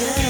Yeah.